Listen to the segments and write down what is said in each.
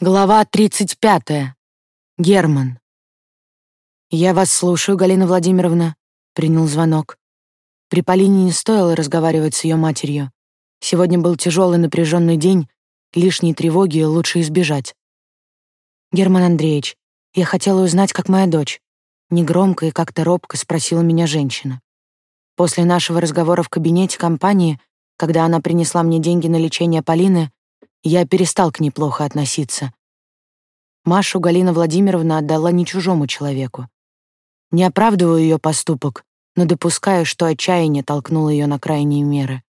Глава 35. Герман. «Я вас слушаю, Галина Владимировна», — принял звонок. При Полине не стоило разговаривать с ее матерью. Сегодня был тяжелый напряженный день, лишней тревоги лучше избежать. «Герман Андреевич, я хотела узнать, как моя дочь». Негромко и как-то робко спросила меня женщина. После нашего разговора в кабинете компании, когда она принесла мне деньги на лечение Полины, я перестал к ней плохо относиться. Машу Галина Владимировна отдала не чужому человеку. Не оправдываю ее поступок, но допускаю, что отчаяние толкнуло ее на крайние меры.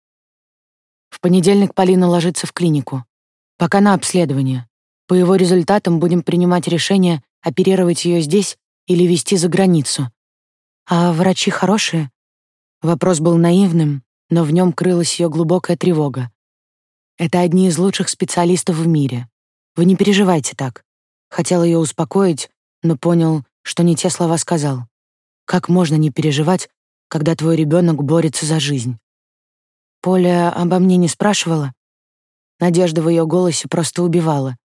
В понедельник Полина ложится в клинику. Пока на обследование. По его результатам будем принимать решение, оперировать ее здесь или везти за границу. А врачи хорошие? Вопрос был наивным, но в нем крылась ее глубокая тревога. Это одни из лучших специалистов в мире. Вы не переживайте так. Хотел ее успокоить, но понял, что не те слова сказал. Как можно не переживать, когда твой ребенок борется за жизнь? Поля обо мне не спрашивала. Надежда в ее голосе просто убивала.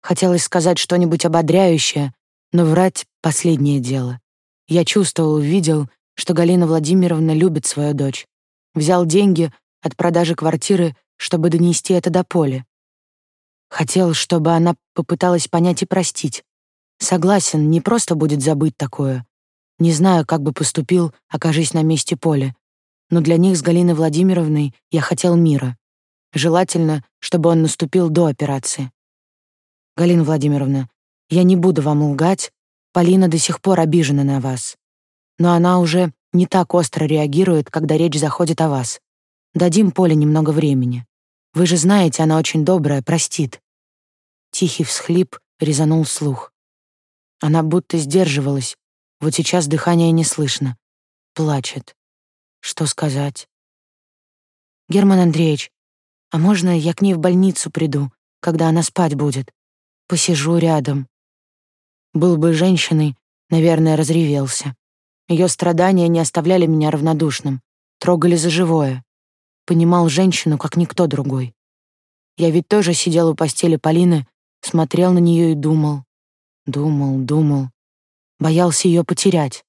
Хотелось сказать что-нибудь ободряющее, но врать — последнее дело. Я чувствовал, видел, что Галина Владимировна любит свою дочь. Взял деньги от продажи квартиры чтобы донести это до Поли. Хотел, чтобы она попыталась понять и простить. Согласен, не просто будет забыть такое. Не знаю, как бы поступил, окажись на месте Поли. Но для них с Галиной Владимировной я хотел мира. Желательно, чтобы он наступил до операции. Галина Владимировна, я не буду вам лгать, Полина до сих пор обижена на вас. Но она уже не так остро реагирует, когда речь заходит о вас. Дадим Поле немного времени. Вы же знаете, она очень добрая, простит. Тихий всхлип резанул слух. Она будто сдерживалась. Вот сейчас дыхания не слышно. Плачет. Что сказать? Герман Андреевич, а можно я к ней в больницу приду, когда она спать будет? Посижу рядом. Был бы женщиной, наверное, разревелся. Ее страдания не оставляли меня равнодушным, трогали за живое понимал женщину, как никто другой. Я ведь тоже сидел у постели Полины, смотрел на нее и думал, думал, думал. Боялся ее потерять.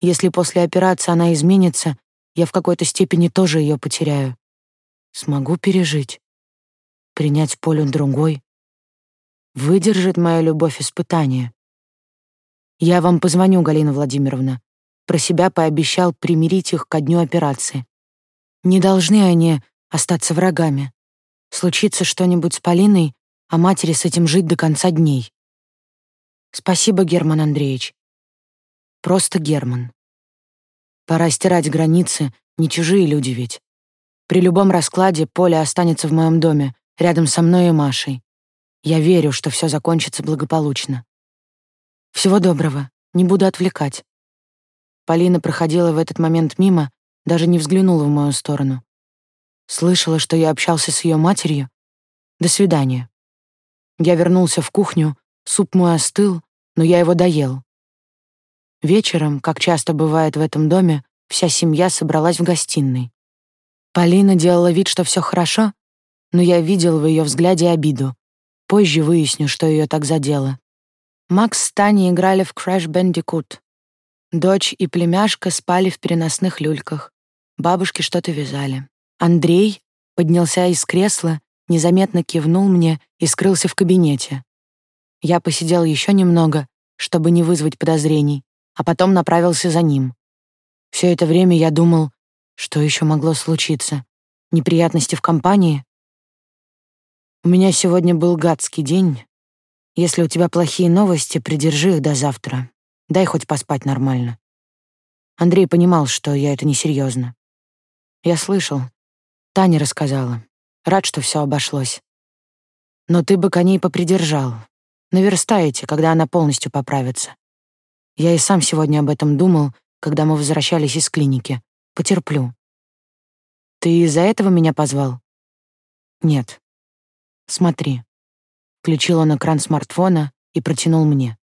Если после операции она изменится, я в какой-то степени тоже ее потеряю. Смогу пережить. Принять Полю другой. Выдержит моя любовь испытание. Я вам позвоню, Галина Владимировна. Про себя пообещал примирить их ко дню операции. Не должны они остаться врагами. Случится что-нибудь с Полиной, а матери с этим жить до конца дней. Спасибо, Герман Андреевич. Просто Герман. Пора стирать границы, не чужие люди ведь. При любом раскладе Поля останется в моем доме, рядом со мной и Машей. Я верю, что все закончится благополучно. Всего доброго, не буду отвлекать. Полина проходила в этот момент мимо, даже не взглянула в мою сторону. Слышала, что я общался с ее матерью. До свидания. Я вернулся в кухню, суп мой остыл, но я его доел. Вечером, как часто бывает в этом доме, вся семья собралась в гостиной. Полина делала вид, что все хорошо, но я видел в ее взгляде обиду. Позже выясню, что ее так задело. Макс с Таней играли в Crash Bandicoot. Дочь и племяшка спали в переносных люльках. Бабушки что-то вязали. Андрей поднялся из кресла, незаметно кивнул мне и скрылся в кабинете. Я посидел еще немного, чтобы не вызвать подозрений, а потом направился за ним. Все это время я думал, что еще могло случиться. Неприятности в компании? У меня сегодня был гадский день. Если у тебя плохие новости, придержи их до завтра. Дай хоть поспать нормально. Андрей понимал, что я это несерьезно. Я слышал. Таня рассказала. Рад, что все обошлось. Но ты бы коней попридержал. Наверстаете, когда она полностью поправится. Я и сам сегодня об этом думал, когда мы возвращались из клиники. Потерплю. Ты из-за этого меня позвал? Нет. Смотри. Включил он экран смартфона и протянул мне.